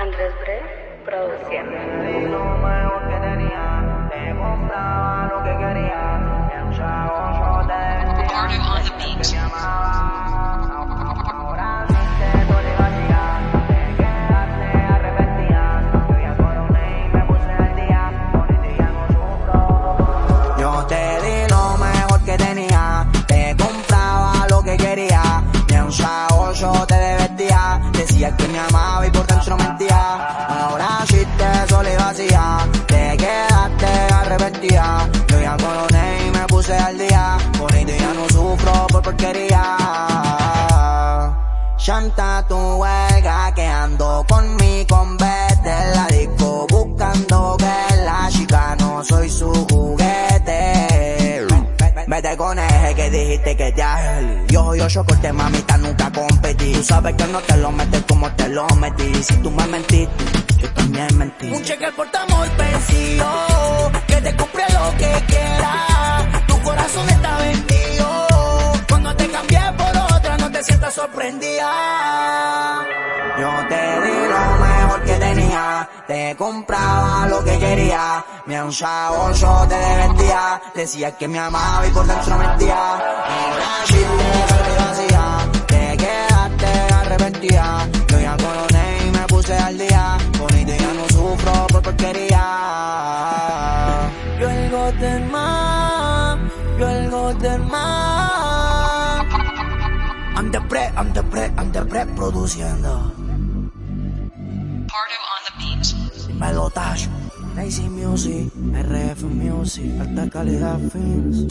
Andrés Bre produciendo. Decía que me amaba y por dentro mentía. Ahora chiste sola y vacía, te quedaste arrepentida. Yo ya coroné y me puse al día, por y ya no sufro por porquería. Chanta tu huelga que ando con mi convete en la disco buscando que la chica no soy su juguete. Vete con eje que dijiste que te agel. Yo, yo, yo corté mamita, nunca competí. Tú sabes que no te lo metes como te lo metí. Si tú me mentiste, yo también mentí. Un cheque por tu amor vencido, que te compre lo que quieras. Tu corazón está vendido. Cuando te cambié por otra, no te sientas sorprendida. Yo te di lo mejor que tenía, te compraba lo que quería, me un yo te vendía, decía que me amaba y por dentro mentía. Ahora sí puse al día, y ya no sufro por porquería. Yo el Golden Man, yo el Golden Man. I'm the pre, I'm the pre, I'm the pre produciendo. Party on the beat. Dímelo Tash, Lazy Music, RF Music, alta calidad films.